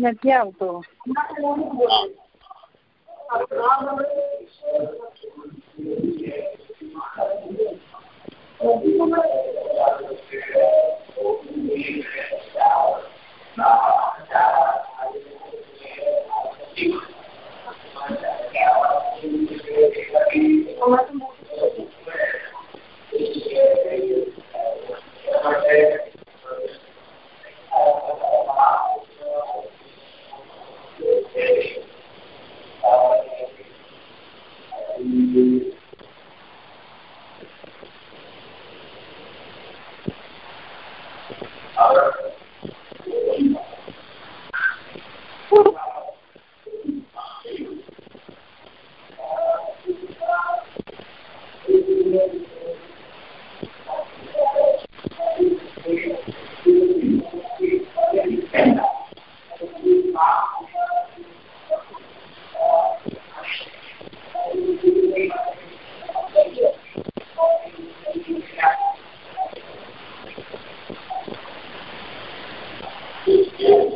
નથી આવતો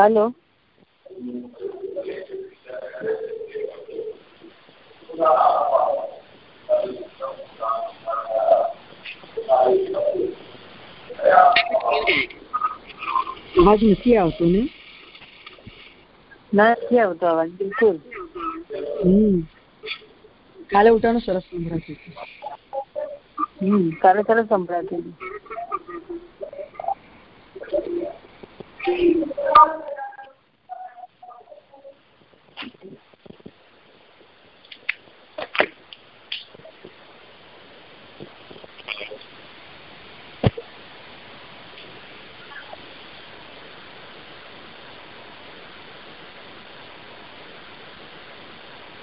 હલો. અવાજ નથી આવતો ને? નથી આવતો અવાજ બિલકુલ. હમ. કાલે ઉઠાનો સરસ સંભળાતું. હમ. કાલે સરસ સંભળાતું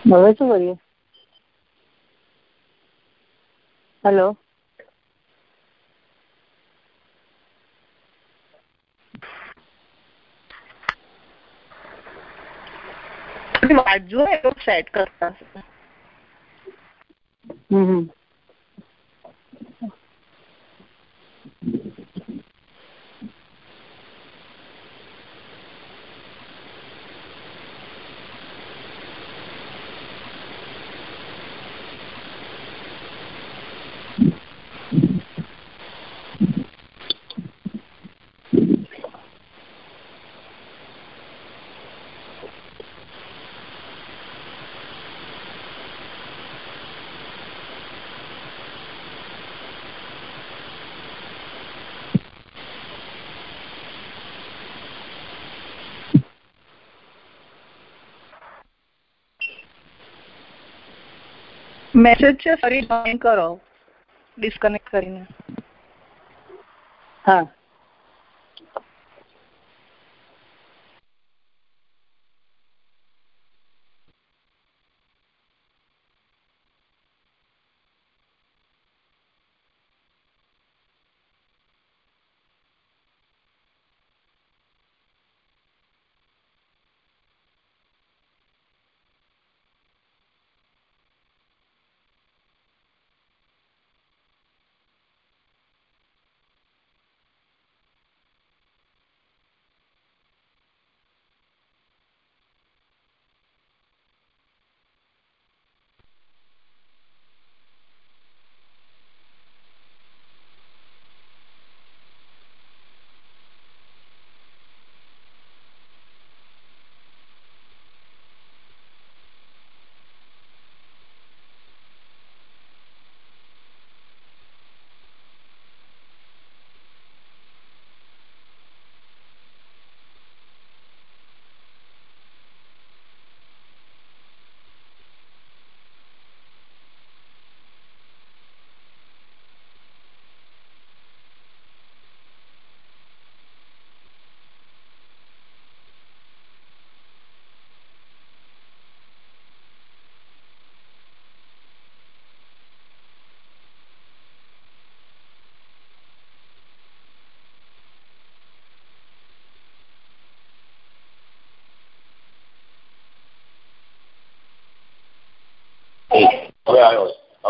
હવે શું કરીએ? હેલો એવું સેટ કરતા હમ હમ. મેસેજ છે ફરી જોઈન કરો ડિસ્કનેક્ટ કરીને. હા.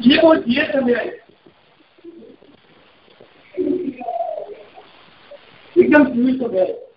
dia, bom dia também. Ficamos muito bem.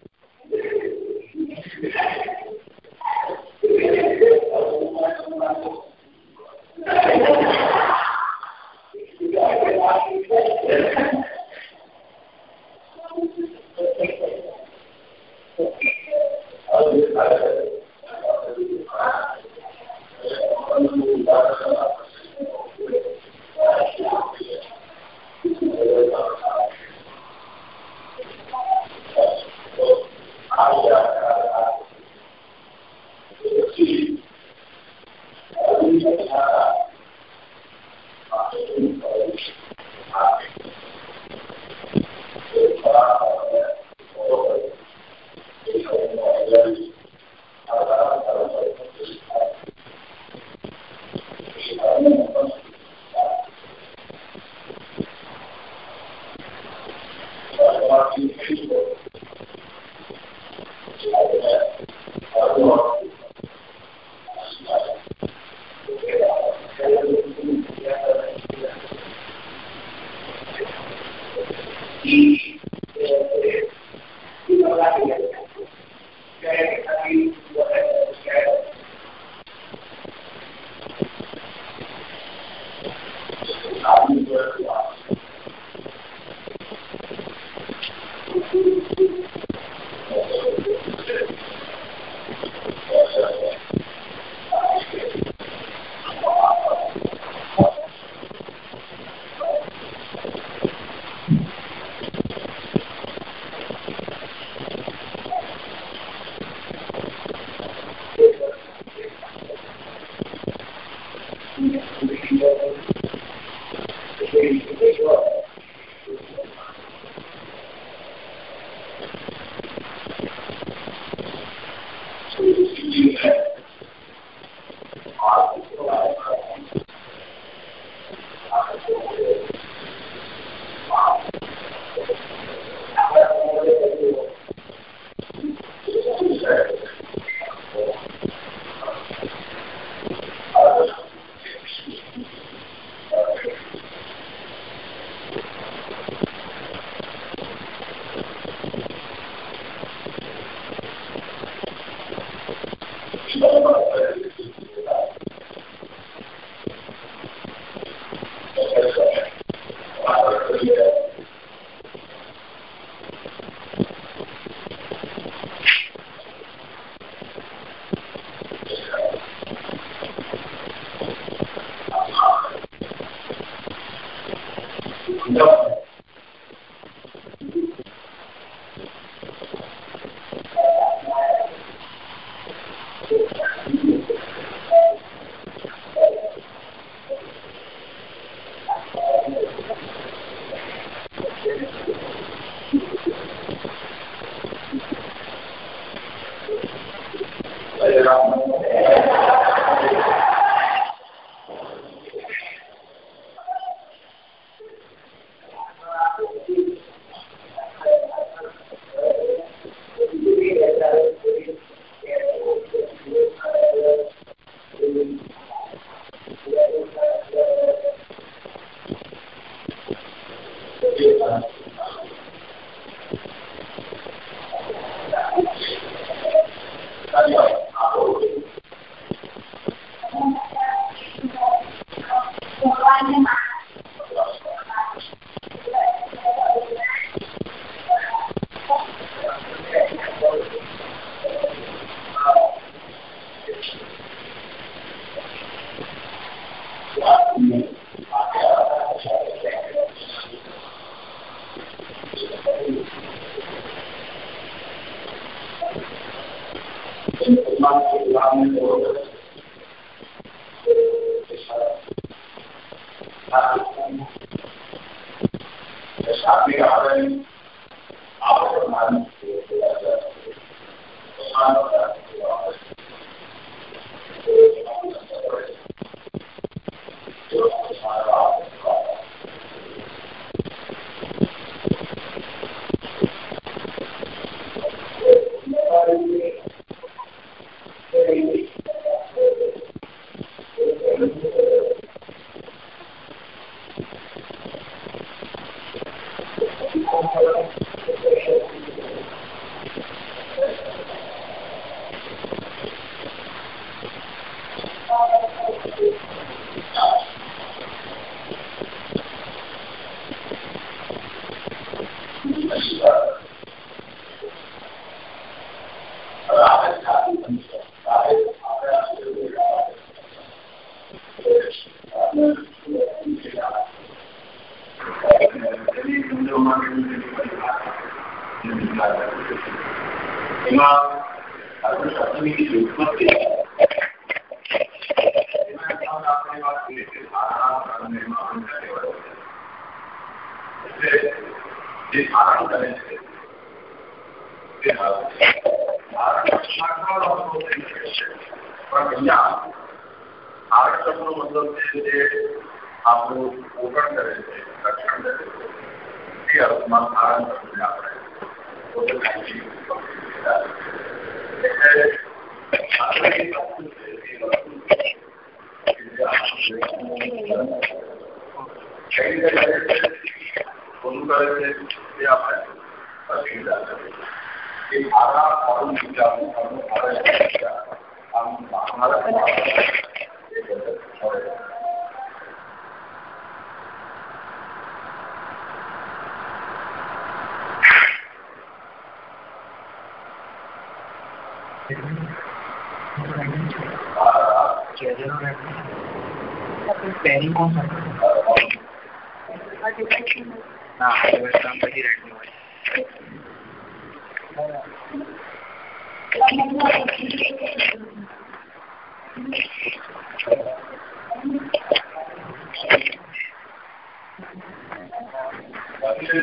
બાકી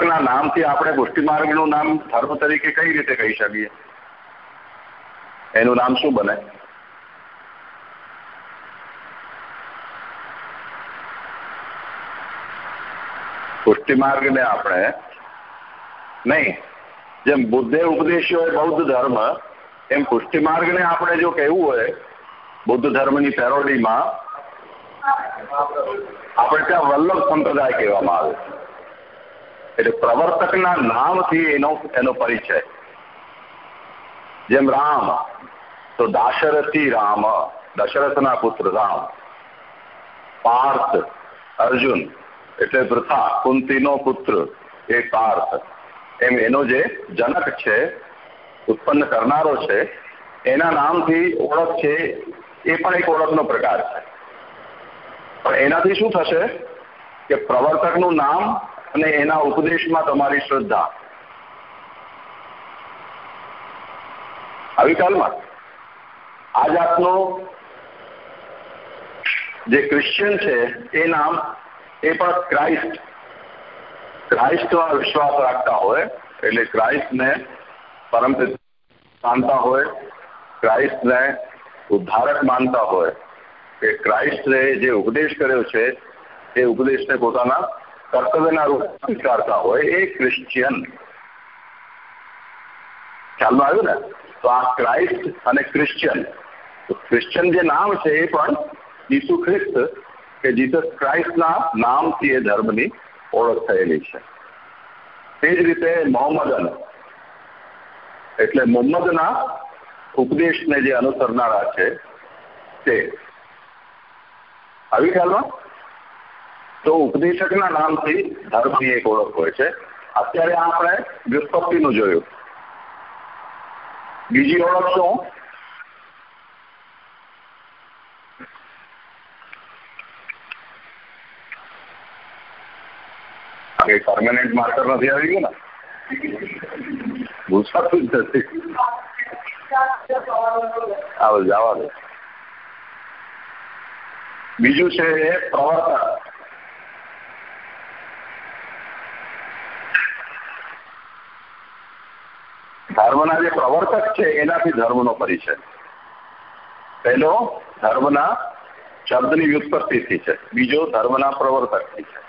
પ્રવર્તકના નામથી આપણે પુષ્ટિ માર્ગનું નામ ધર્મ તરીકે કઈ રીતે કહી શકીએ? એનું નામ શું બને? પુષ્ટિ માર્ગને આપણે નહીં, જેમ બુદ્ધે ઉપદેશ્યો હોય બૌદ્ધ ધર્મ, એમ પુષ્ટિ માર્ગને આપણે જો કહેવું હોય, બુદ્ધ ધર્મની પેરોડીમાં, આપણે ત્યાં વલ્લભ સંપ્રદાય કહેવામાં આવે છે. એટલે પ્રવર્તકના નામથી એનો એનો પરિચય. જેમ રામ, તો દાશરથી રામ, દશરથના પુત્ર રામ. પાર્થ, અર્જુન, એટલે વૃથા, કુંતીનો પુત્ર, એ પાર્થ. એમ એનો જે જનક છે, ઉત્પન્ન કરનારો છે, એના નામથી ઓળખ છે, એ પણ એક ઓળખનો પ્રકાર છે. પણ એનાથી શું થશે? કે પ્રવર્તકનું નામ અને એના ઉપદેશમાં તમારી શ્રદ્ધા. આવી કાલમાં આ જાતનો જે ક્રિશ્ચિયન છે, એ નામ, એ પણ ક્રાઇસ્ટ ક્રાઇસ્ટમાં વિશ્વાસ રાખતા હોય, એટલે ક્રાઇસ્ટને પરમ માનતા હોય ક્રાઇસ્ટને ઉદ્ધારક માનતા હોય, કે ક્રાઇસ્ટે જે ઉપદેશ કર્યો છે, એ ઉપદેશને પોતાના કર્તવ્યના રૂપ સ્વીકારતા હોય, એ ક્રિશ્ચિયન ખ્યાલમાં આવ્યું ને? તો આ ક્રાઇસ્ટ અને ક્રિશ્ચિયન ક્રિશ્ચિયન જે નામ છે એ પણ ઈસુ ખ્રિસ્ત, કે જીસસ ક્રાઇસ્ટના નામથી એ ધર્મની ઓળખ થયેલી છે. તે જ રીતે મોહમ્મદન. એટલે મોહમ્મદના ઉપદેશને જે અનુસરનારા છે તે. આવી ખ્યાલમાં? તો ઉપદેશકના નામથી ધર્મની એક ઓળખ હોય છે. અત્યારે આપણે વ્યુત્પત્તિનું જોયું. બીજી ઓળખ શું? પરમાનન્ટ માસ્ટર નથી આવી ગયું ને? ભૂસાતું જ નથી. જવા દો. બીજું છે પ્રવર્તક ધર્મના જે પ્રવર્તક છે, એનાથી ધર્મનો પરિચય. પહેલો, ધર્મના શબ્દની વ્યુત્પત્તિથી છે. બીજો, ધર્મના પ્રવર્તકથી છે.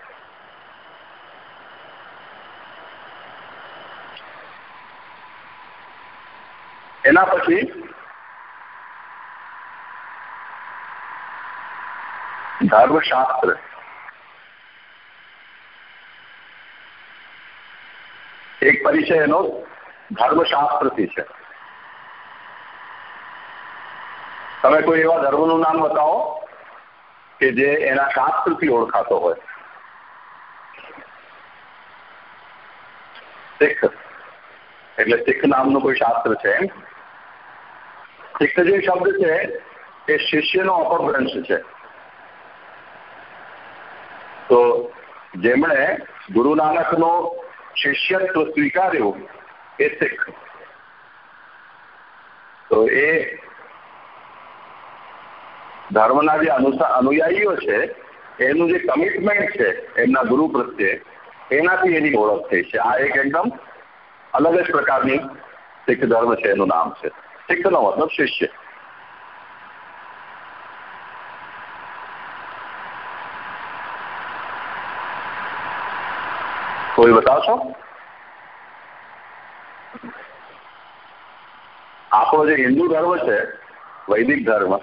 એના પછી ધર્મશાસ્ત્ર. એક પરિચય એનો ધર્મશાસ્ત્રથી છે. તમે કોઈ એવા ધર્મનું નામ બતાવો કે જે એના શાસ્ત્રથી ઓળખાતો હોય. શીખ. એટલે શીખ નામનું કોઈ શાસ્ત્ર છે એમ. શીખ જે શબ્દ છે એ શિષ્યનો અપભ્રંશ છે. તો જેમણે ગુરુ નાનકનો શિષ્યત્વ સ્વીકાર્યું એ શીખ તો એ ધર્મના જે અનુયાયીઓ છે, એનું જે કમિટમેન્ટ છે, એમના ગુરુ પ્રત્યે, એનાથી એની ઓળખ થઈ છે. આ એક એકદમ અલગ જ પ્રકારની શીખ ધર્મ છે, એનું નામ છે. શીખનો મતલબ શિષ્ય. કોઈ બતાવશો? આપણો જે હિન્દુ ધર્મ છે, વૈદિક ધર્મ,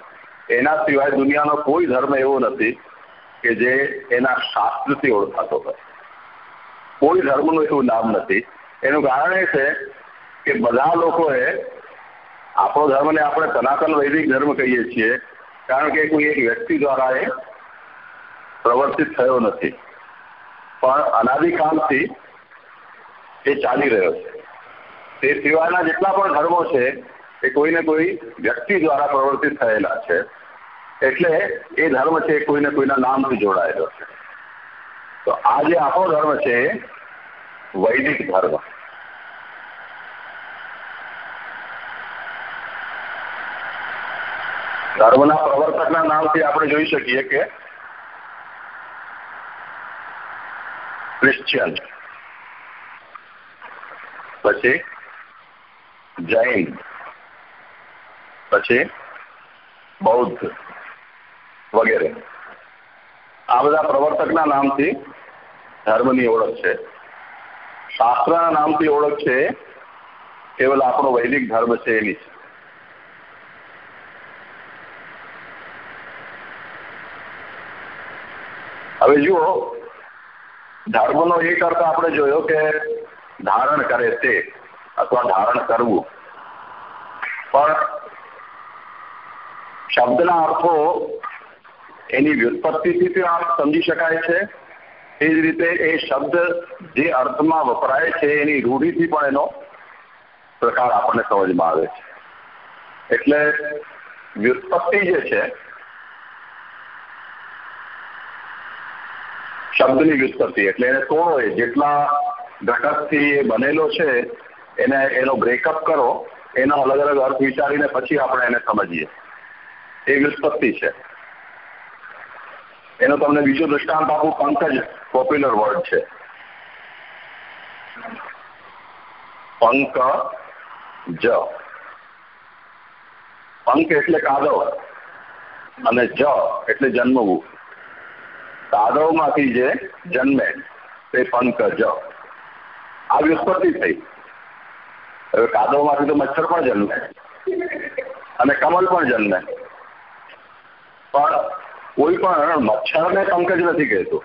એના સિવાય દુનિયાનો કોઈ ધર્મ એવો નથી કે જે એના શાસ્ત્રથી ઓળખાતો હોય. કોઈ ધર્મનું એવું નામ નથી. એનું કારણ એ છે કે બધા લોકોએ આપણો ધર્મને આપણે સનાતન વૈદિક ધર્મ કહીએ છીએ, કારણ કે કોઈ એક વ્યક્તિ દ્વારા એ પ્રવર્તિત થયો નથી. પણ અનાદિકાલથી એ ચાલી રહ્યો છે. તે સિવાયના જેટલા પણ ધર્મો છે એ કોઈને કોઈ વ્યક્તિ દ્વારા પ્રવર્તિત થયેલા છે. એટલે એ ધર્મ છે કોઈને કોઈના નામથી જોડાયેલો છે. તો આ જે આપણો ધર્મ છે વૈદિક ધર્મ. ધર્મના પ્રવર્તકના નામથી આપણે જોઈ શકીએ કે ક્રિશ્ચિયન પછી જૈન. પછી બૌદ્ધ વગેરે. આ બધા પ્રવર્તકના નામથી ધર્મની ઓળખ છે. શાસ્ત્રના નામથી ઓળખ છે, કેવલ આપણો વૈદિક ધર્મ છે એની છે હવે જુઓ, ધર્મનો એક અર્થ આપણે જોયો કે ધારણ કરે તે, અથવા ધારણ કરવું. પણ શબ્દના અર્થો એની વ્યુત્પત્તિથી પણ સમજી શકાય છે. એ જ રીતે એ શબ્દ જે અર્થમાં વપરાય છે, એની રૂઢિથી પણ એનો પ્રકાર આપણને સમજમાં આવે છે. એટલે વ્યુત્પત્તિ જે છે, શબ્દની વ્યુત્પત્તિ, એટલે એને તોડો, એ જેટલા ઘટકથી એ બનેલો છે, એને એનો બ્રેકઅપ કરો, એનો અલગ અલગ અર્થ વિચારીને પછી આપણે એને સમજીએ. એ વ્યુત્પત્તિ છે. એનો તમને બીજો દૃષ્ટાંત આપું, પંકજ પોપ્યુલર વર્ડ છે. પંક જ. પંક એટલે કાદવ અને જ એટલે જન્મવું. કાદવમાંથી જે જન્મે તે પંકજ આ વ્યુત્પત્તિ થઈ. હવે કાદવમાંથી તો મચ્છર પણ જન્મે અને કમલ પણ જન્મે. પણ કોઈ પણ મચ્છરને પંકજ નથી કહેતું.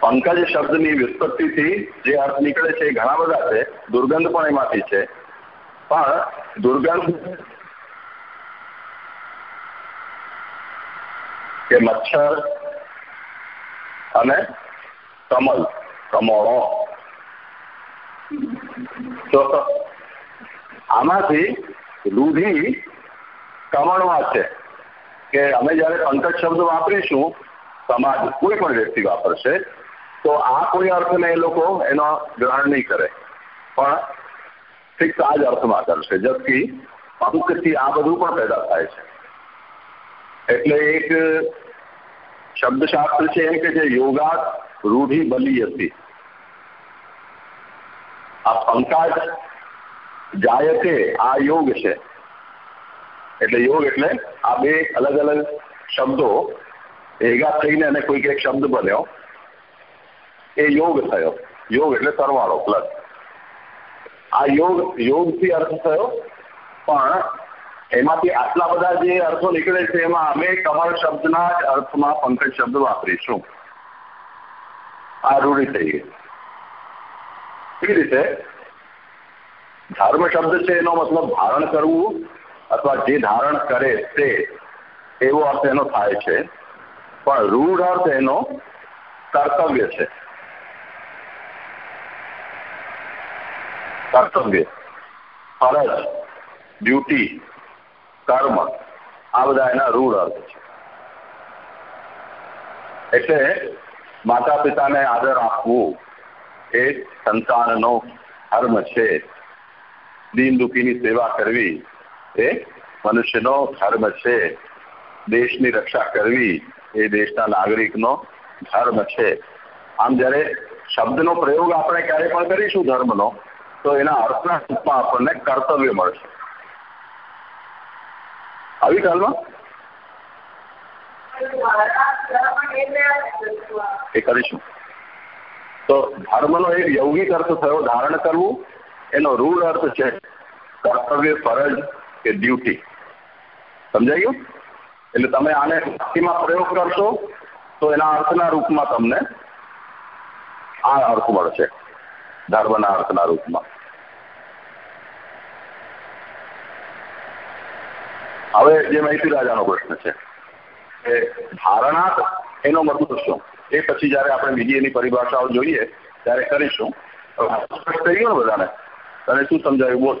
પંકજ શબ્દની વ્યુત્પત્તિથી જે અર્થ નીકળે છે એ ઘણા બધા છે, દુર્ગંધ પણ એમાંથી છે. પણ દુર્ગંધ કે મચ્છર અને કમલ, કમળો. તો આમાંથી રૂઢી કમળમાં છે કે અમે જ્યારે પંકજ શબ્દ વાપરીશું, સમાજ કોઈ પણ વ્યક્તિ વાપરશે, તો આ કોઈ અર્થને એ લોકો એનો ગ્રહણ નહીં કરે. પણ ફિક્સ આ જ અર્થમાં કરશે, જબકી પંકથી આ બધું પણ પેદા થાય છે. એટલે એક શબ્દશાસ્ત્ર છે એમ કે જે યોગાત રૂઢિ બલી હતી. આ પંકાજ જાયતે આ યોગ છે. એટલે યોગ એટલે આ બે અલગ અલગ શબ્દો ભેગા થઈને અને કોઈક એક શબ્દ બન્યો. એ યોગ થયો. યોગ એટલે સરવાળો પ્લસ આ યોગ, યોગથી અર્થ થયો, પણ એમાંથી આટલા બધા જે અર્થો નીકળે છે, એમાં અમે કમળ શબ્દના જ અર્થમાં પંકજ શબ્દ વાપરીશું. આ રૂઢી થઈ ગઈ. કેવી રીતે ધર્મ શબ્દ છે એનો મતલબ ધારણ કરવું અથવા જે ધારણ કરે તે, એવો અર્થ એનો થાય છે. પણ રૂઢ અર્થ એનો કર્તવ્ય છે. કર્તવ્ય, ફરજ, ડ્યુટી, કર્મ, આ બધા એના રૂઢ અર્થ છે. એટલે માતા પિતાને આદર આપવું એ સંતાનનો ધર્મ છે. દીન દુઃખીની સેવા કરવી એ મનુષ્યનો ધર્મ છે. દેશની રક્ષા કરવી એ દેશના નાગરિકનો ધર્મ છે. આમ જ્યારે શબ્દનો પ્રયોગ આપણે ક્યારે પણ કરીશું ધર્મનો, તો એના અર્થના રૂપમાં આપણને કર્તવ્ય મળશે. આવી કાલમાં એ કરીશું. તો ધર્મનો એક યૌગિક અર્થ થયો ધારણ કરવું. એનો રૂઢ અર્થ છે કર્તવ્ય ફરજ કે ડ્યુટી સમજાઈ એટલે તમે આને ભક્તિમાં પ્રયોગ કરશો, તો એના અર્થના રૂપમાં તમને આ અર્થ મળશે. ધર્મના અર્થના રૂપમાં. હવે જે માહિતી રાજાનો પ્રશ્ન છે. એ ધારણા એનો મતલબ શું એ પછી જયારે આપણે બીજી એની પરિભાષાઓ જોઈએ, ત્યારે કરીશું. ગયું ને બધાને. તને શું સમજાયું? બોલ.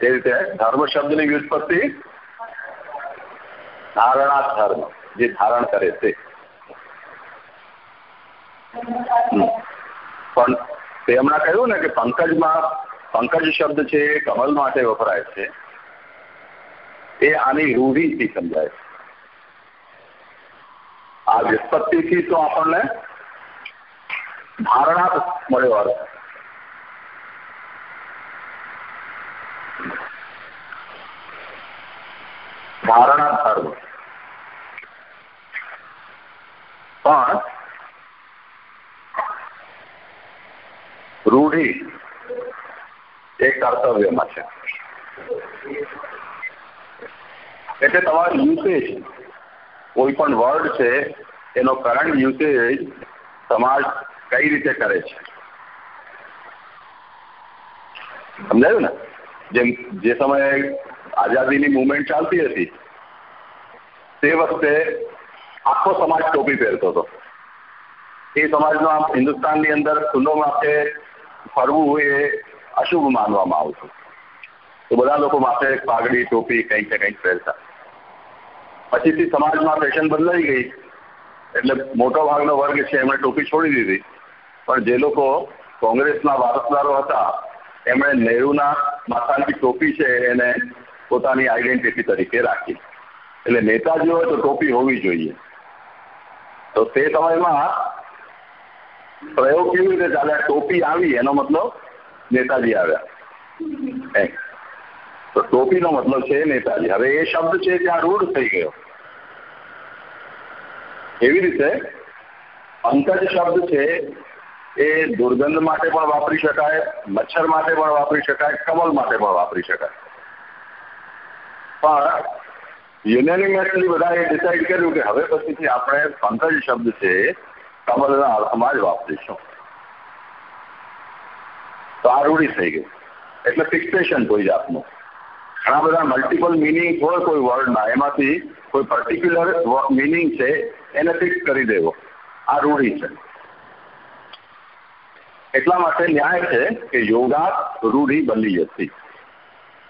એ રીતે ધર્મ શબ્દની વ્યુત્પત્તિ ધારણા ધર્મ, જે ધારણ કરે તે પણ તે હમણાં કહ્યું ને કે પંકજમાં, પંકજ શબ્દ છે કમલ માટે વપરાય છે. એ આની રૂઢિથી સમજાય છે. આ વ્યુત્પત્તિથી તો આપણને ધારણા મળ્યો અર્થ ધારણા ધર્મ પણ રૂઢિ એ કર્તવ્યમાં છે. એટલે તમારે યુસેજ કોઈ પણ વર્ડ છે, એનો કરંટ યુસેજ સમાજ કઈ રીતે કરે છે? સમજાયું ને? જેમ, જે સમયે આઝાદીની મુવમેન્ટ ચાલતી હતી, તે વખતે આખો સમાજ ટોપી પહેરતો હતો. એ સમાજમાં હિન્દુસ્તાનની અંદર ખુલ્લો માટે ફરવું એ અશુભ માનવામાં આવતું. તો બધા લોકો માથે પાઘડી, ટોપી કંઈક કંઈક પહેરતા. પછીથી સમાજમાં ફેશન બદલાઈ ગઈ. એટલે મોટો ભાગનો વર્ગ છે, એમણે ટોપી છોડી દીધી. પણ જે લોકો કોંગ્રેસના વારસદારો હતા, એમણે નહેરુના માથાની ટોપી છે, એને પોતાની આઈડેન્ટિટી તરીકે રાખી. એટલે નેતાજી હોય તો ટોપી હોવી જોઈએ. તો તે સમયમાં પ્રયોગ કેવી રીતે ચાલે? ટોપી આવી, એનો મતલબ નેતાજી આવ્યા. તો ટોપીનો મતલબ છે નેતાજી. હવે એ શબ્દ છે ત્યાં રૂઢ થઈ ગયો. એવી રીતે પંકજ શબ્દ છે એ દુર્ગંધ માટે પણ વાપરી શકાય, મચ્છર માટે પણ વાપરી શકાય, કમલ માટે પણ વાપરી શકાય. પણ યુનેનિમસલી બધાએ ડિસાઈડ કર્યું કે હવે પછીથી આપણે પંકજ શબ્દ છે કમલના અર્થમાં જ વાપરીશું. તો આ રૂઢી થઈ ગઈ. એટલે ફિક્સેશન કોઈ જાતનું. ઘણા બધા મલ્ટિપલ મિનિંગ હોય કોઈ વર્ડના એમાંથી કોઈ પર્ટિક્યુલર મિનિંગ છે એને ફિક્સ કરી દેવો. આ રૂઢી છે. એટલા માટે ન્યાય છે કે યોગા રૂઢિ બની હતી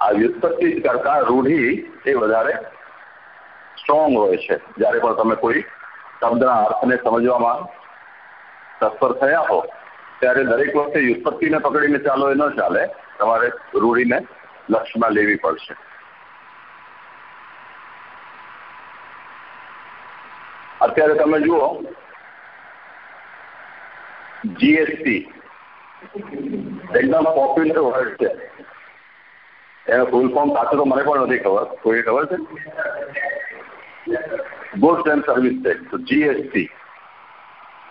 આ વ્યુત્પત્તિ કરતા રૂઢિ એ વધારે સ્ટ્રોંગ હોય છે. જ્યારે પણ તમે કોઈ શબ્દના અર્થને સમજવામાં તત્પર થયા હો, ત્યારે દરેક વખતે વ્યુત્પત્તિને પકડીને ચાલો એ ન ચાલે. તમારે રૂઢિને લક્ષ્યમાં લેવી પડશે. અત્યારે તમે જુઓ જીએસટી એકદમ પોપ્યુલર વર્ડ છે. એનો ફૂલ ફોર્મ સાચું તો મને પણ નથી ખબર. કોઈ ખબર છે? Goods and service tax GST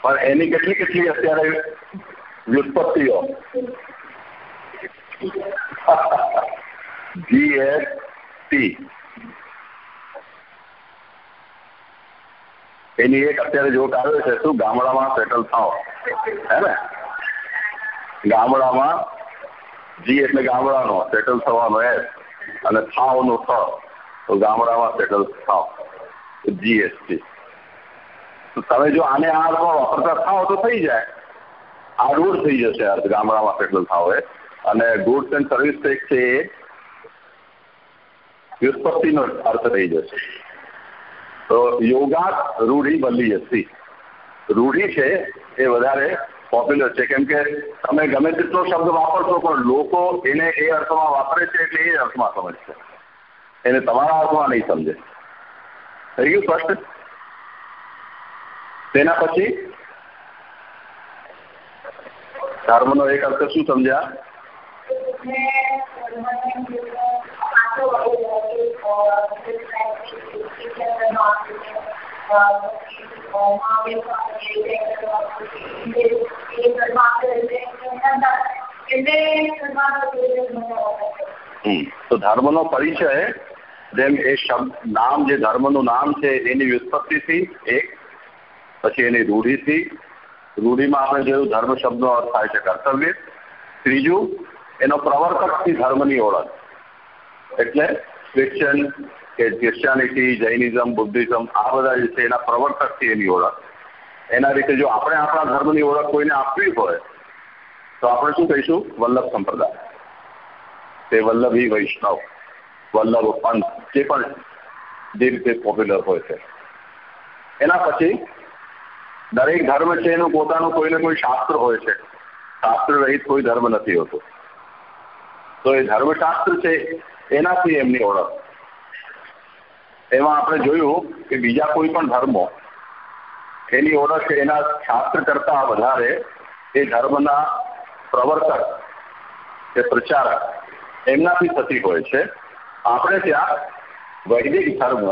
પણ એની કેટલી કેટલી અત્યારે વ્યુત્પત્તિઓ? જીએસટી એની એક અત્યારે જોક આવે છે, શું ગામડામાં સેટલ થાવ હે ને? ગામડામાં જી એટલે ગામડાનો સેટલ થવાનો એસ અને થાવનો થ, તો ગામડામાં સેટલ થાવ જીએસટી તો તમે જો આને આ અર્થમાં વાપરતા થાવ તો થઈ જાય. આ રૂઢ થઈ જશે અર્થ ગામડામાં સેટલ થાવ એ. અને ગુડ્સ એન્ડ સર્વિસ ટેક્સ છે એ વ્યુત્પત્તિનો અર્થ થઈ જશે. યોગા રૂઢિ બદલી હતી રૂઢિ છે એ વધારે પોપ્યુલર છે. કેમ કે તમે ગમે તેટલો શબ્દ વાપરશો, પણ લોકો એને એ અર્થમાં વાપરે છે એટલે એ અર્થમાં સમજશે એને તમારા અર્થમાં નહીં સમજે. થઈ ગયું સ્પષ્ટ? તેના પછી? ધર્મનો એક અર્થ શું સમજ્યા? તો ધર્મનો પરિચય જેમ એ શબ્દ, નામ જે ધર્મનું નામ છે, એની વ્યુત્પત્તિથી એક, પછી એની રૂઢિથી. રૂઢિમાં આપણે જોયું ધર્મ શબ્દનો અર્થ થાય છે કર્તવ્ય. ત્રીજું, એનો પ્રવર્તકથી ધર્મની ઓળખ. એટલે ક્રિશ્ચન કે ક્રિશ્ચિયાનિટી જૈનિઝમ બુદ્ધિઝમ આ બધા જે છે એના પ્રવર્તકથી એની ઓળખ. એના રીતે જો આપણે આપણા ધર્મની ઓળખ કોઈને આપવી હોય, તો આપણે શું કહીશું? વલ્લભ સંપ્રદાય. તે વલ્લભી વૈષ્ણવ, વલ્લભ પંથ, જે પણ જે રીતે પોપ્યુલર હોય છે. એના પછી દરેક ધર્મ છે એનું પોતાનું કોઈને કોઈ શાસ્ત્ર હોય છે. શાસ્ત્ર રહિત કોઈ ધર્મ નથી હોતો. તો એ ધર્મશાસ્ત્ર છે, એનાથી એમની ઓળખ. એમાં આપણે જોયું કે બીજા કોઈ પણ ધર્મો, એની ઓળખ એના શાસ્ત્ર કરતા વધારે એ ધર્મના પ્રવર્તક કે પ્રચારક, એમનાથી થતી હોય છે. આપણે ત્યાં વૈદિક ધર્મ,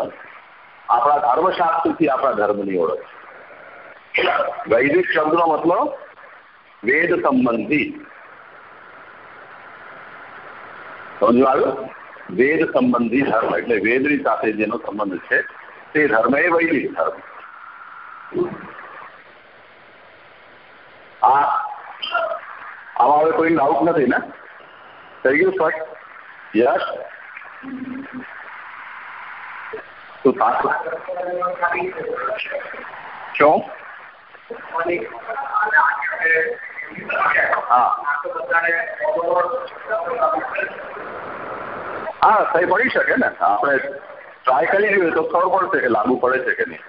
આપણા ધર્મશાસ્ત્રથી આપણા ધર્મની ઓળખ વૈદિક શબ્દનો મતલબ વેદ સંબંધી. સમજો આવ્યું? વેદ સંબંધી ધર્મ એટલે વેદની સાથે જેનો સંબંધ છે તે ધર્મ એ વૈદિક ધર્મ આ આમાં હવે કોઈ ડાઉટ નથી ને થઈ ગયું સ્પષ્ટ યસ તો સાચું શું હા હા, થઈ પડી શકે ને. આપણે ટ્રાય કરી જોઈએ તો ખબર પડશે કે લાગુ પડે છે કે નહીં.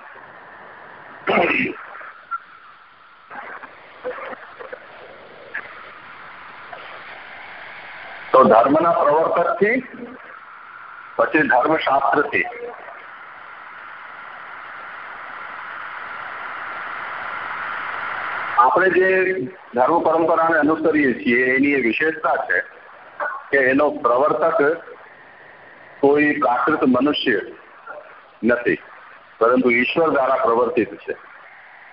તો ધર્મના પ્રવર્તકથી, પછી ધર્મશાસ્ત્રથી. આપણે જે ધર્મ પરંપરાને અનુસરીએ છીએ, એની એ વિશેષતા છે કે એનો પ્રવર્તક કોઈ પ્રાકૃત મનુષ્ય નથી, પરંતુ ઈશ્વર દ્વારા પ્રવર્તિત છે.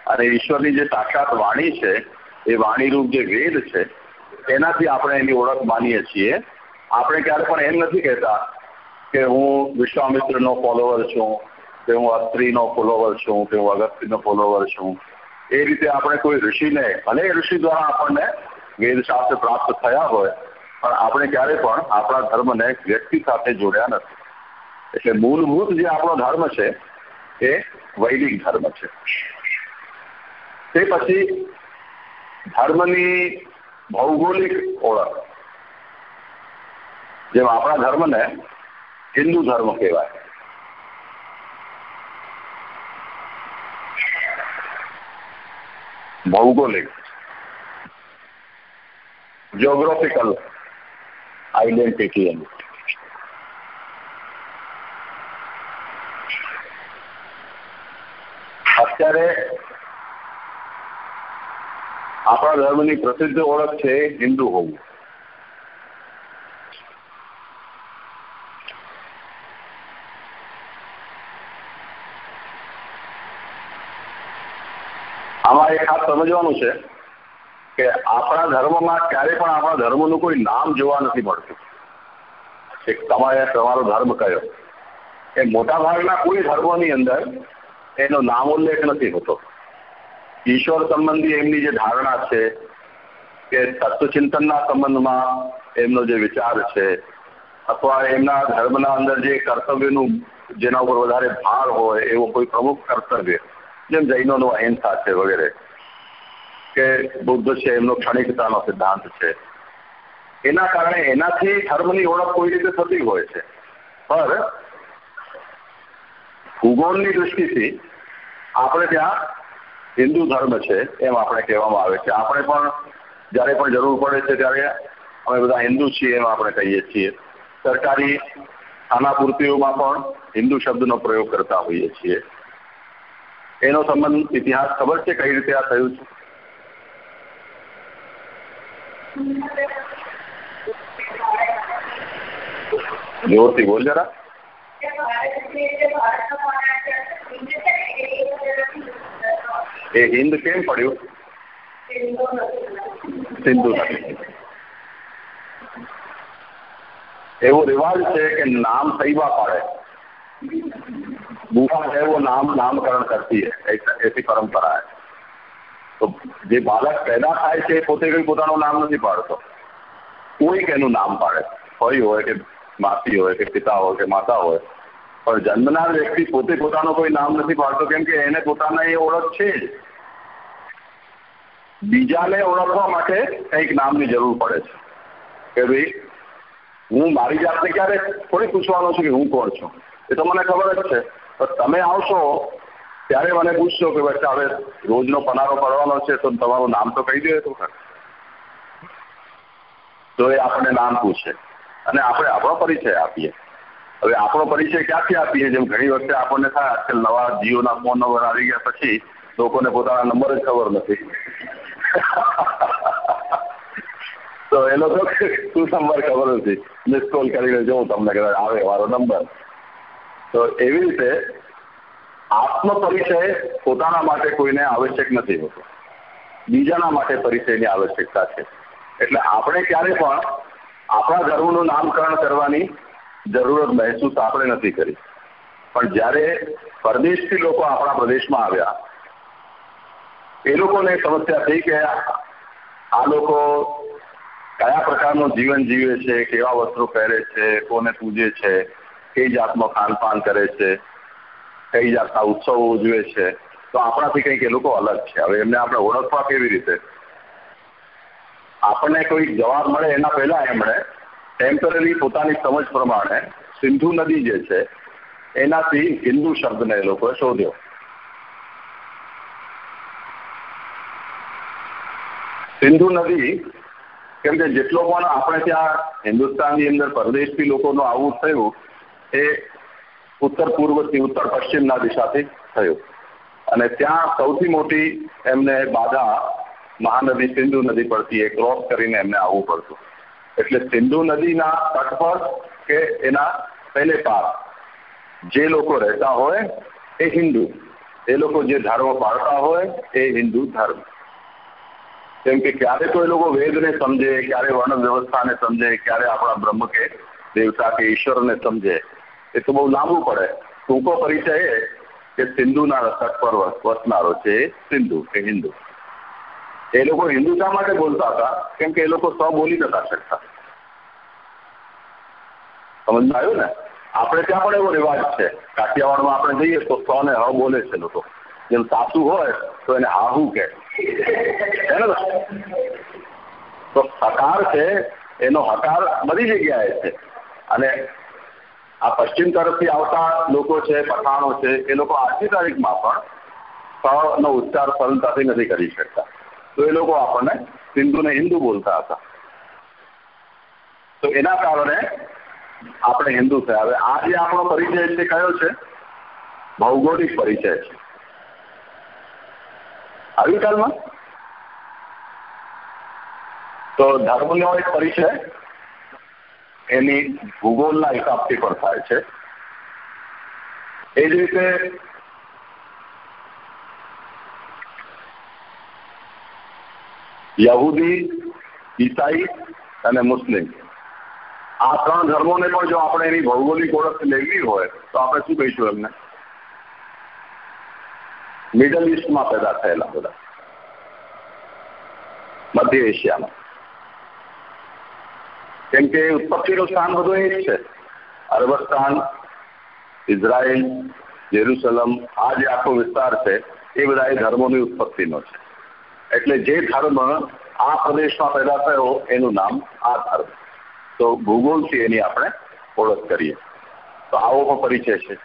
અને ઈશ્વરની જે સાક્ષાત વાણી છે, એ વાણીરૂપ જે વેદ છે એનાથી આપણે એની ઓળખ માનીએ છીએ. આપણે ક્યારે પણ એમ નથી કહેતા કે હું વિશ્વામિત્રનો ફોલોવર છું, કે હું અત્રિનો ફોલોવર છું, કે હું અગસ્ત્યનો ફોલોવર છું. એ રીતે આપણે કોઈ ઋષિને, ભલે ઋષિ દ્વારા આપણને વેદશાસ્ત્ર પ્રાપ્ત થયા હોય પણ આપણે ક્યારે પણ આપણા ધર્મને વ્યક્તિ સાથે જોડ્યા નથી. એટલે મૂળભૂત જે આપણો ધર્મ છે, એ વૈદિક ધર્મ છે. તે પછી ધર્મની ભૌગોલિક ઓળખ, જેમ આપણા ધર્મને હિન્દુ ધર્મ કહેવાય. ભૌગોલિક જ્યોગ્રાફિકલ આઈડેન્ટિટી એની અત્યારે આપણા ધર્મની પ્રસિદ્ધ ઓળખ છે હિન્દુ હોવું આમાં એક ખાસ સમજવાનું છે કે આપણા ધર્મમાં ક્યારે પણ આપણા ધર્મનું કોઈ નામ જોવા નથી મળતું. કે તમારે તમારો ધર્મ કયો? એ મોટા ભાગના કોઈ ધર્મોની અંદર એનો નામ ઉલ્લેખ નથી હોતો. ઈશ્વર સંબંધી એમની જે ધારણા છે, કે તત્વચિંતનના સંબંધમાં એમનો જે વિચાર છે, અથવા એમના ધર્મના અંદર જે કર્તવ્યનું જેના ઉપર વધારે ભાર હોય એવો કોઈ પ્રમુખ કર્તવ્ય, જેમ જૈનોનું અહિંસા છે વગેરે કે બુદ્ધ છે, એમનો ક્ષણિકતાનો સિદ્ધાંત છે. એના કારણે એનાથી ધર્મની ઓળખ કોઈ રીતે થતી હોય છે. પર ભૂગોળની દૃષ્ટિથી આપણે ત્યાં હિન્દુ ધર્મ છે એમ આપણે કહેવામાં આવે છે. આપણે પણ જ્યારે પણ જરૂર પડે છે ત્યારે અમે બધા હિન્દુ છીએ એમ આપણે કહીએ છીએ. સરકારી ખાનાપૂર્તિઓમાં પણ હિન્દુ શબ્દનો પ્રયોગ કરતા હોઈએ છીએ. એનો સંબંધ ઇતિહાસ ખબર છે કઈ રીતે આ થયું છે? જોરથી બોલ જરા એ હિન્દ કેમ પડ્યું સિંધુ નથી એવો રિવાજ છે કે નામ તૈબा पाड़े बुआ है वो नाम नामकरण करती है ऐसी પરંપરા है તો જે બાળક પેદા થાય છે પોતે કઈ પોતાનું નામ નથી પાડતો. કોઈક એનું નામ પાડે. ભાઈ હોય કે માસી હોય કે પિતા હોય કે માતા હોય. પણ જન્મનાર વ્યક્તિ પોતે પોતાનું કોઈ નામ નથી પાડતો, કેમ કે એને પોતાના એ ઓળખ છે જ. બીજાને ઓળખવા માટે કંઈક નામની જરૂર પડે છે. કે ભાઈ, હું મારી જાતને ક્યારે થોડી પૂછવાનો છું કે હું કોણ છું? એ તો મને ખબર જ છે. પણ તમે આવશો ત્યારે મને પૂછશો કે બચ્ચા હવે રોજનો પનારો પડવાનો છે તો તમારું નામ તો કહી દે તો તો એ આપણને નામ પૂછે. અને આપણે આપણો પરિચય આપીએ. હવે આપણો પરિચય ક્યાંથી આપીએ? જેમ ઘણી વખતે આપણને થાય, આજકાલ નવા જીઓના ફોન નંબર આવી ગયા પછી લોકોને પોતાના નંબર જ ખબર નથી. તો એ લોકો શું નંબર ખબર નથી. મિસ કોલ કરીને જોઉં તમને કદાચ આવે મારો નંબર. તો એવી રીતે આત્મ પરિચય પોતાના માટે કોઈને આવશ્યક નથી હોતો. બીજાના માટે પરિચયની આવશ્યકતા છે. એટલે આપણે ક્યારે પણ આપણા ધર્મનું નામકરણ કરવાની જરૂરત મહેસૂસ આપણે નથી કરી. પણ જ્યારે પરદેશથી લોકો આપણા પ્રદેશમાં આવ્યા, એ લોકોને સમસ્યા થઈ કે આ લોકો કયા પ્રકારનું જીવન જીવે છે, કેવા વસ્ત્રો પહેરે છે, કોને પૂજે છે, કઈ જાતનું ખાનપાન કરે છે કઈ જાતના ઉત્સવો ઉજવે છે. તો આપણાથી કંઈક એ લોકો અલગ છે. હવે એમને આપણે ઓળખવા કેવી રીતે? આપણને કોઈ જવાબ મળે એના પહેલા એમણે ટેમ્પરરી પોતાની સમજ પ્રમાણે સિંધુ નદી જે છે, એનાથી હિન્દુ શબ્દને એ લોકોએ શોધ્યો. સિંધુ નદી, કેમ કે જેટલો પણ આપણે ત્યાં હિન્દુસ્તાનની અંદર પરદેશથી લોકોનું આવું થયું, એ ઉત્તર પૂર્વથી ઉત્તર પશ્ચિમના દિશાથી થયો. અને ત્યાં સૌથી મોટી એમને બાધા મહાનદી સિંધુ નદી પરથી એ ક્રોસ કરીને એમને આવવું પડતું. એટલે સિંધુ નદીના તટ પર કે એના પહેલે પાર જે લોકો રહેતા હોય એ હિન્દુ. એ લોકો જે ધર્મ પાળતા હોય એ હિન્દુ ધર્મ. કેમ કે ક્યારે તો એ લોકો વેદને સમજે, ક્યારે વર્ણ વ્યવસ્થાને સમજે, ક્યારે આપણા બ્રહ્મ કે દેવતા કે ઈશ્વરને સમજે. એ તો બહુ લાંબુ પડે. ટૂંકો પરિચય એ કે સિંધુના તટ પર વસનારો છે સિંધુ કે હિન્દુ. એ લોકો હિન્દુ શા માટે બોલતા હતા? કેમ કે એ લોકો સ બોલી નતા શકતા. સમજમાં આવ્યું ને? આપણે ત્યાં પણ એવો રિવાજ છે. કાઠિયાવાડમાં આપણે જઈએ તો સ ને હ બોલે છે લોકો. જેમ સાસુ હોય તો એને હાહુ કે તો હકાર છે, એનો હકાર બધી જગ્યાએ છે. અને આ પશ્ચિમ તરફથી આવતા લોકો છે, પઠાણો છે, એ લોકો આજની તારીખમાં પણ નો ઉચ્ચાર સરળતાથી નથી કરી શકતા. તો એ લોકો આપણને સિંધુને હિન્દુ બોલતા હતા. તો એના કારણે આપણે હિન્દુ થયા. હવે આ જે આપણો પરિચય છે, કયો છે? ભૌગોલિક પરિચય છે. આવી કાલમાં તો ધર્મનો એક પરિચય એની ભૂગોળના હિસાબથી પણ થાય છે. એ જ રીતે યહૂદી, ઈસાઈ અને મુસ્લિમ. આ ત્રણ ધર્મોને પણ જો આપણે એની ભૌગોલિક ઓળખ લેવી હોય, તો આપણે શું કહીશું એમને? મિડલ ઇસ્ટમાં પેદા થયેલા બધા. મધ્ય એશિયામાં કેમ કે ઉત્પત્તિનું સ્થાન બધું એ જ છે. અરબસ્તાન ઇઝરાયલ, જેરુસલમ, આ જે આખો વિસ્તાર છે, એ બધા એ ધર્મોની ઉત્પત્તિનો છે. એટલે જે ધર્મ આ પ્રદેશમાં પેદા થયો, એનું નામ આ ધર્મ. તો ભૂગોળથી એની આપણે ઓળખ કરીએ. તો આવો પણ પરિચય છે.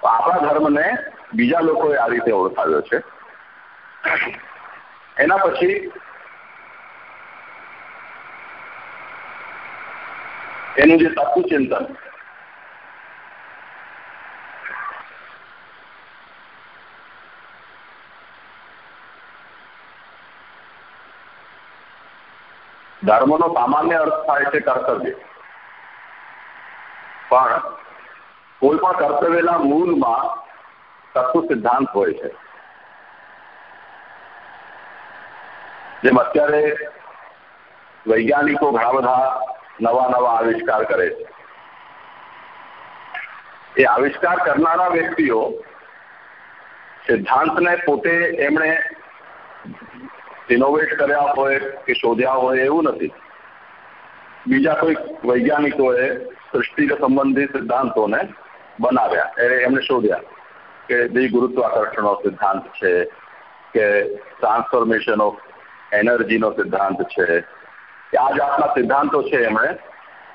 તો આપણા ધર્મને બીજા લોકોએ આ રીતે ઓળખાવ્યો છે. એના પછી એનું જે તત્વચિંતન ધર્મનો સામાન્ય અર્થ થાય છે કર્તવ્ય. પણ કોઈ પણ કર્તવ્યના મૂળમાં તત્વ સિદ્ધાંત હોય છે. જેમ અત્યારે વૈજ્ઞાનિકો ઘણા બધા નવા નવા આવિષ્કાર કરે છે. એ આવિષ્કાર કરનારા વ્યક્તિઓ સિદ્ધાંતને પોતે એમણે ઇનોવેટ કર્યા હોય કે શોધ્યા હોય એવું નથી. બીજા કોઈ વૈજ્ઞાનિકોએ સૃષ્ટિને સંબંધિત સિદ્ધાંતોને બનાવ્યા. એટલે એમને શોધ્યા કે જે ગુરુત્વાકર્ષણનો સિદ્ધાંત છે, કે ટ્રાન્સફોર્મેશન ઓફ એનર્જીનો સિદ્ધાંત છે કે આ જાતના સિદ્ધાંતો છે એમણે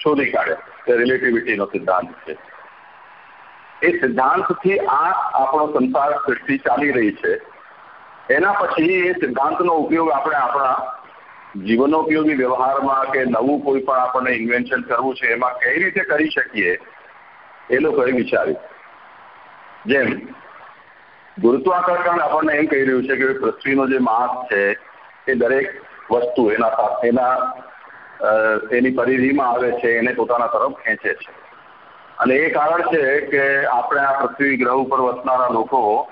શોધી કાઢ્યા કે રિલેટિવિટીનો સિદ્ધાંત છે. એ સિદ્ધાંતથી આ આપણો સંસાર સૃષ્ટિ ચાલી રહી છે. એના પછી એ સિદ્ધાંતનો ઉપયોગ આપણે આપણા જીવનોપયોગી વ્યવહારમાં કે નવું કોઈ પણ આપણને ઇન્વેન્શન કરવું છે, એમાં કઈ રીતે કરી શકીએ, એ લોકોએ વિચાર્યું. જેમ ગુરુત્વાકર્ષણ આપણને એમ કહી રહ્યું છે કે પૃથ્વીનો જે માસ છે, એ દરેક વસ્તુ એના એના એની પરિધિમાં આવે છે, એને પોતાના તરફ ખેંચે છે. અને એ કારણ છે કે આપણે આ પૃથ્વી ગ્રહ ઉપર વસનારા લોકો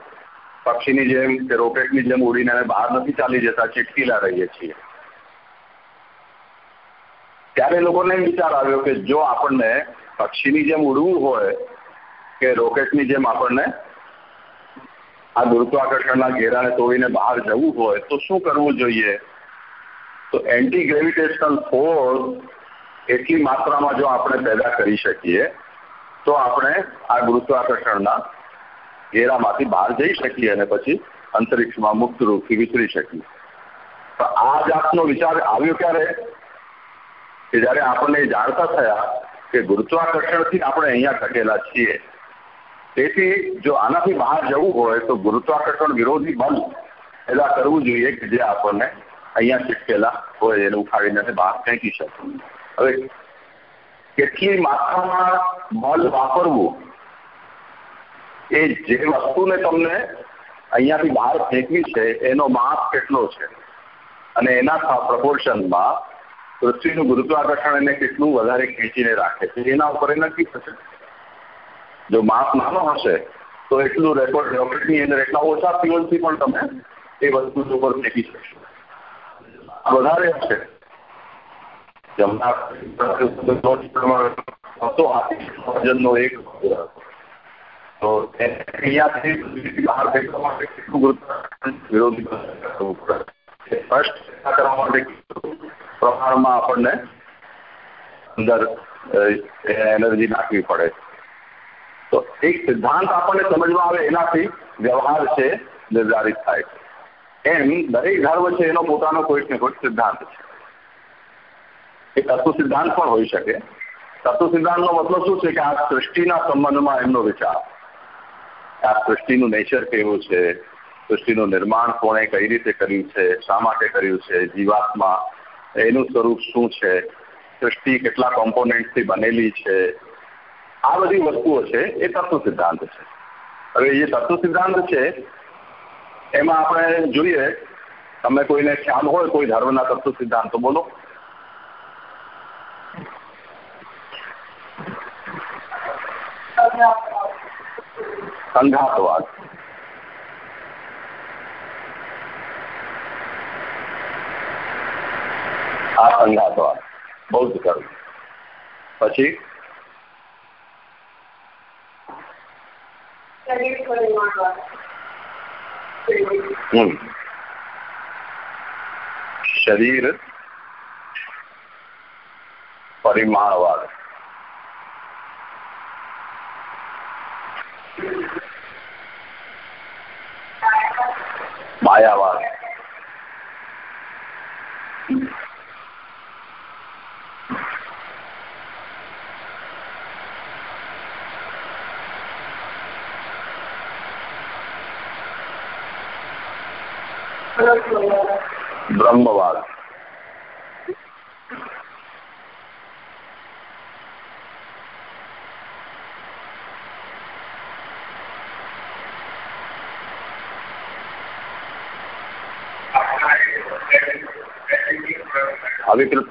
પક્ષીની જેમ કે રોકેટની જેમ ઉડીને બહાર નથી ચાલી જતા ચીટકીલા રહીએ છીએ. ત્યારે લોકોને વિચાર આવ્યો કે જો આપણને પક્ષીની જેમ ઉડવું હોય કે રોકેટની જેમ આપણને આ ગુરુત્વાકર્ષણના ઘેરાને તોડીને બહાર જવું હોય, તો શું કરવું જોઈએ? તો એન્ટી ગ્રેવિટેશનલ ફોર્સ એટલી માત્રામાં જો આપણે પેદા કરી શકીએ, તો આપણે આ ગુરુત્વાકર્ષણના ઘેરામાંથી બહાર જઈ શકીએ અને પછી અંતરિક્ષમાં મુક્ત રૂપથી વિચરી શકીએ. તો આ જાતનો વિચાર આવ્યો ક્યારે? કે જ્યારે આપણને જાણતા થયા કે ગુરુત્વાકર્ષણથી આપણે અહીંયા ટકેલા છીએ, તેથી જો આનાથી બહાર જવું હોય તો ગુરુત્વાકર્ષણ વિરોધી બલ પેદા કરવું જોઈએ કે જે આપણને અહીંયા શીખેલા હોય એને ઉખાડીને બહાર ફેંકી શકે. હવે કેટલી માત્રામાં બલ વાપરવું એ જે વસ્તુને તમને અહીંયાથી બહાર ફેંકવી છે, એનો માપ કેટલો છે? અને એના પ્રપોર્શનમાં પૃથ્વીનું ગુરુત્વાકર્ષણ એને કેટલું વધારે ખેંચીને રાખે છે, એના ઉપર એ નક્કી થશે. જો માપ નાનો હશે, તો એટલું રેકોર્ડ, રોકેટની અંદર એટલા ઓછા ફ્યુઅલથી પણ તમે એ વસ્તુ ઉપર ફેંકી શકશો. વધારે હશે. વજનનો એક અહીંયાથી બહાર ફેંકવા માટે સ્પષ્ટ કરવા માટે પ્રમાણમાં આપણને અંદર એનર્જી નાખવી પડે. તો એક સિદ્ધાંત આપણને સમજમાં આવે એનાથી વ્યવહાર છે, નિર્ધારિત થાય એમ, દરેક ધર્મ છે એનો પોતાનો કોઈક ને કોઈક સિદ્ધાંત છે. એ તત્વ સિદ્ધાંત પણ હોઈ શકે. તત્વ સિદ્ધાંતનો મતલબ શું છે કે આ સૃષ્ટિના સંબંધમાં એમનો વિચાર. આ સૃષ્ટિનું નેચર કેવું છે? સૃષ્ટિનું નિર્માણ કોણે કઈ રીતે કર્યું છે? શા માટે કર્યું છે? જીવાત્મા એનું સ્વરૂપ શું છે? સૃષ્ટિ કેટલા કોમ્પોનેન્ટથી બનેલી છે? આ બધી વસ્તુઓ છે એ તત્વ સિદ્ધાંત છે. હવે એ તત્વ સિદ્ધાંત છે એમાં આપણે જોઈએ તમે કોઈને ખ્યાલ હોય, કોઈ ધર્મના તત્વ સિદ્ધાંતો, બોલો. સંઘાતવાદ. આ સંઘાતવાદ. બૌદ્ધ ધર્મ. પછી? હમ શરીર પરિમાણવાદ માયાવાદ બ્રહ્મવાદ. અવિકૃત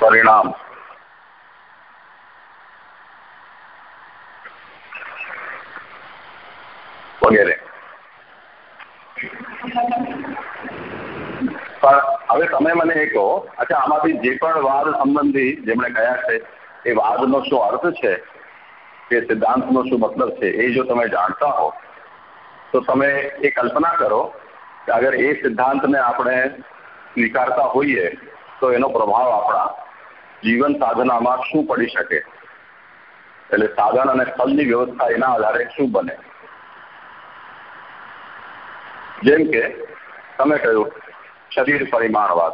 પરિણામ વગેરે પણ હવે તમે મને એ કહો, અચ્છા, આમાંથી જે પણ વાદ સંબંધી જેમણે કહ્યા છે, એ વાદનો શું અર્થ છે? કે સિદ્ધાંતનો શું મતલબ છે? એ જો તમે જાણતા હો, તો તમે એ કલ્પના કરો કે અગર એ સિદ્ધાંતને આપણે સ્વીકારતા હોઈએ, તો એનો પ્રભાવ આપણા જીવન સાધનામાં શું પડી શકે? એટલે સાધન અને ફલની વ્યવસ્થા એના આધારે શું બને? જેમ કે તમે કહ્યું શરીર પરિમાણવાદ.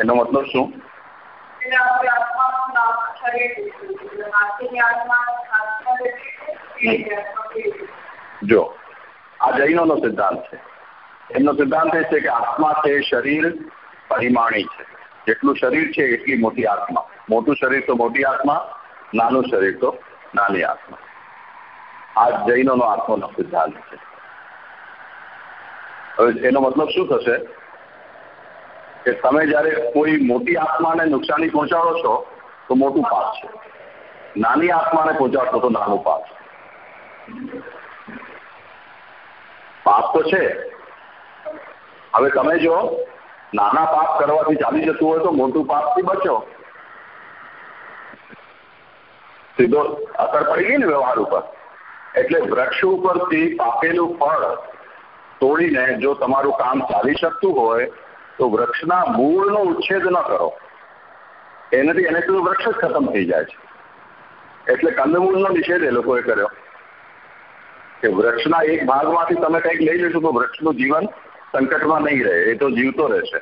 એનો મતલબ શું? જો આ જૈનોનો સિદ્ધાંત છે. એમનો સિદ્ધાંત એ છે કે આત્મા છે શરીર પરિમાણી છે. જેટલું શરીર છે એટલી મોટી આત્મા. મોટું શરીર તો મોટી આત્મા નાનું શરીર તો નાની આત્મા. આ જૈનોનો આત્માનો સિદ્ધાંત છે. હવે એનો મતલબ શું થશે? કે તમે જ્યારે કોઈ મોટી આત્માને નુકસાની પહોંચાડો છો, તો મોટું પાપ છે. નાની આત્માને પહોંચાડશો તો નાનું પાપ છે. પાપ તો છે. હવે તમે જો નાના પાપ કરવાથી ચાલી જતું હોય તો મોટું પાપથી બચો. સીધો અસર પડી ગઈ ને વ્યવહાર ઉપર. એટલે વૃક્ષ ઉપરથી પાકેલું ફળ તોડીને જો તમારું કામ ચાલી શકતું હોય તો વૃક્ષના મૂળનો ઉચ્છેદ ન કરો. એનાથી એને તો વૃક્ષ જ ખતમ થઈ જાય છે. એટલે કંદમૂળનો નિષેધ એ લોકોએ કર્યો. કે વૃક્ષના એક ભાગમાંથી તમે કંઈક લઈ લેશો તો વૃક્ષનું જીવન સંકટમાં નહીં રહે, એ તો જીવતો રહેશે.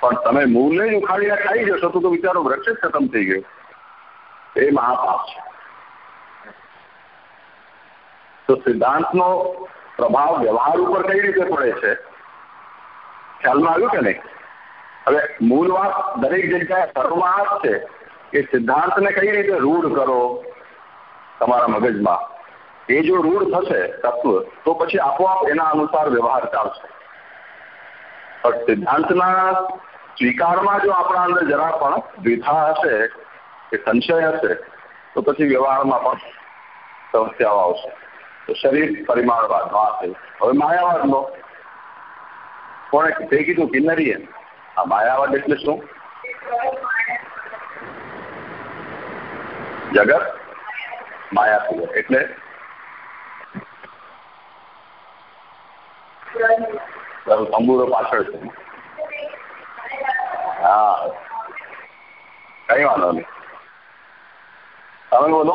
પણ તમે મૂળને જ ઉખાડીને ખાઈ જશો તો વિચારો વૃક્ષ જ ખતમ થઈ ગયો. એ મહાપાપ છે. તો સિદ્ધાંતનો પ્રભાવ વ્યવહાર ઉપર કઈ રીતે પડે છે? ખ્યાલમાં આવ્યું કે નહીં? હવે મૂળ વાત દરેક જગ્યાએ સર્વમાં છે કે સિદ્ધાંતને કઈ રીતે રૂઢ કરો તમારા મગજમાં? એ જો રૂઢ થશે તત્વ, તો પછી આપોઆપ એના અનુસાર વ્યવહાર ચાલશે. પણ સિદ્ધાંતના સ્વીકારમાં જો આપણા અંદર જરા પણ દ્વિધા હશે, કે સંશય હશે, તો પછી વ્યવહારમાં પણ સમસ્યાઓ આવશે. તો શરીર પરિમાણવાદ આ હવે હવે માયાવાદનો. કોણે તે કીધું કિન્નરીએ? આ માયાવાદ એટલે શું? જગત? માયા સિવાય એટલે? તંબુરો પાછળ છે. હા. કઈ વાંધો નહીં. તમે બોલો.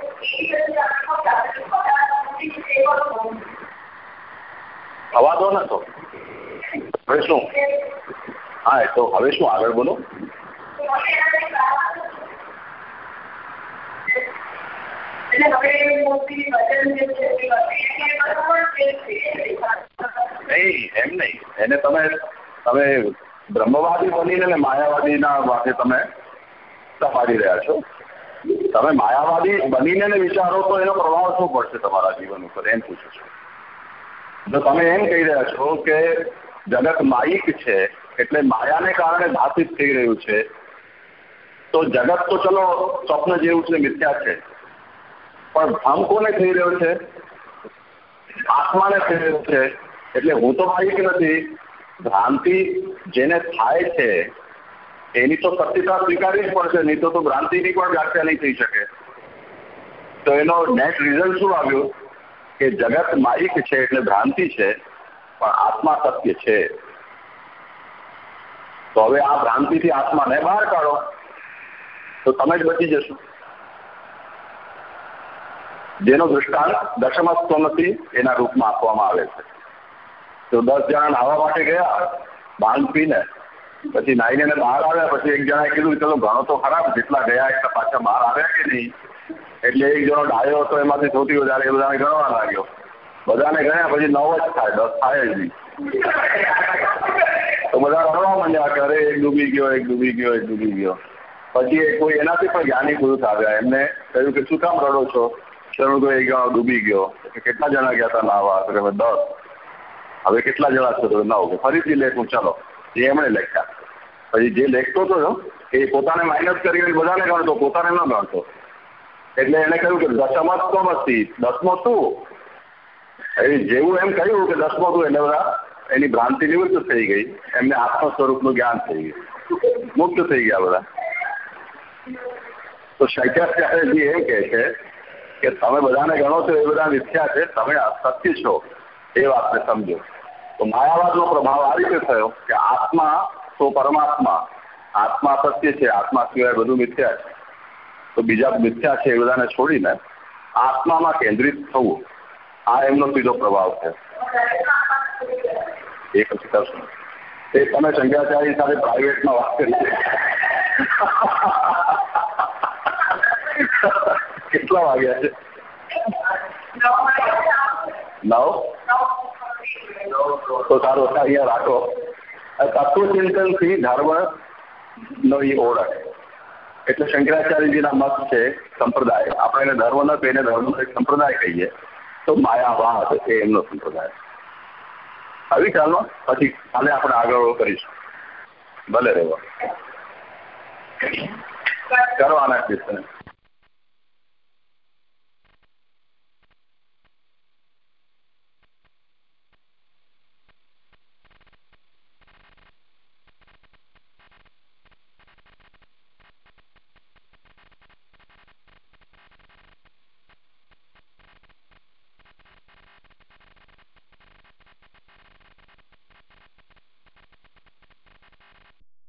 થવા દો ને તો હવે શું? હા, એ તો હવે શું? આગળ બોલો. નહીં, એમ નહીં. એને તમે તમે બ્રહ્મવાદી બનીને માયાવાદીના વાતે તમે સમાડી રહ્યા છો. તમે માયાવાદી બનીને વિચારો તો એનો પ્રભાવ શું પડશે તમારા જીવન ઉપર? એમ પૂછું છું. જો તમે એમ કહી રહ્યા છો કે જગત માયિક છે, એટલે માયાને કારણે ભાષિત થઈ રહ્યું છે. તો જગત તો ચલો સ્વપ્ન જેવું છે, મિથ્યા છે. પણ ભ્રમ કોને થઈ રહ્યો છે? આત્માને થઈ રહ્યો છે. એટલે હું તો માયિક નથી. ભ્રાંતિ જેને થાય છે એની તો સત્યતા સ્વીકારવી જ પડશે, નહીં તો ભ્રાંતિની પણ વ્યાખ્યા નહીં થઈ શકે. તો એનો નેટ રિઝલ્ટ શું આવ્યું? કે જગત માયિક છે એટલે ભ્રાંતિ છે, પણ આત્મા સત્ય છે. તો હવે આ ભ્રાંતિથી આત્માને બહાર કાઢો. તો તમે જ બચી જશો. જેનો દૃષ્ટાંત દશમસ્તોમથી એના રૂપમાં આપવામાં આવે છે. તો દસ જણા નાહવા માટે ગયા ભાંગ પીને પછી નાઈને બહાર આવ્યા, પછી એક જણાએ કીધું ચલો ઘણો તો ખરાબ જેટલા ગયા એટલા પાછા બહાર આવ્યા કે નહીં? એટલે એક જણો ડાયો હતો, એમાંથી સૌથી વધારે એ બધાને ગણવા લાગ્યો. બધાને ગણ્યા, પછી નવ જ થાય, દસ થાય જ નહીં. તો બધા રડવા માંડ્યા કે અરે એક ડૂબી ગયો, એક ડૂબી ગયો, એક ડૂબી ગયો. પછી કોઈ એનાથી પણ જ્ઞાની પુરુષ આવ્યા. એમને કહ્યું કે, શું કામ રડો છો? તમે તો એક જણો ડૂબી ગયો. કેટલા જણા ગયા હતા? નાવા. તો કે દસ. હવે કેટલા જણા છો? તો નવ. ફરીથી લેખું ચાલો. એ એમણે લખ્યા. પછી જે લેખતો હતો એ પોતાને માઇનસ કરી બધાને ગણતો, પોતાને ન ગણતો. એટલે એને કહ્યું કે દશમત હતી? દસમો તું એ જેવું એમ કહ્યું કે દસમો તું એટલે બધા એની ભ્રાંતિ નિવૃત્ત થઈ ગઈ. એમને આત્મ સ્વરૂપનું જ્ઞાન થઈ ગયું. મુક્ત થઈ ગયા બધા. તો શંકરાચાર્યજી એમ કહે છે કે તમે બધાને ગણો છો, એ બધા મિથ્યા છે. તમે સત્ય છો. એ વાતને સમજો. તો માયાવાદનો પ્રભાવ આ રીતે થયો કે આત્મા તો પરમાત્મા. આત્મા સત્ય છે, આત્મા સિવાય બધું મિથ્યા છે. તો બીજા મિથ્યા છે એ બધાને છોડીને આત્મામાં કેન્દ્રિત થવું, આ એમનો સીધો પ્રભાવ છે. એ પછી કરશું. એ તમે શંકરાચાર્ય સાથે પ્રાઇવેટમાં વાત કરી કેટલા વાગ્યા છે? નવ. તો સારું અહીંયા રાખો. તત્વચિંતનથી ધર્મ નો એ ઓળખ. એટલે શંકરાચાર્યજીના મત છે સંપ્રદાય. આપણે એને ધર્મ ન કહીને ધર્મનો એક સંપ્રદાય કહીએ. તો માયાવાદ એ એમનો સંપ્રદાય. આવી ચાલો પછી કાલે આપણે આગળ કરીશું. ભલે રહેવા. કરવાના છે.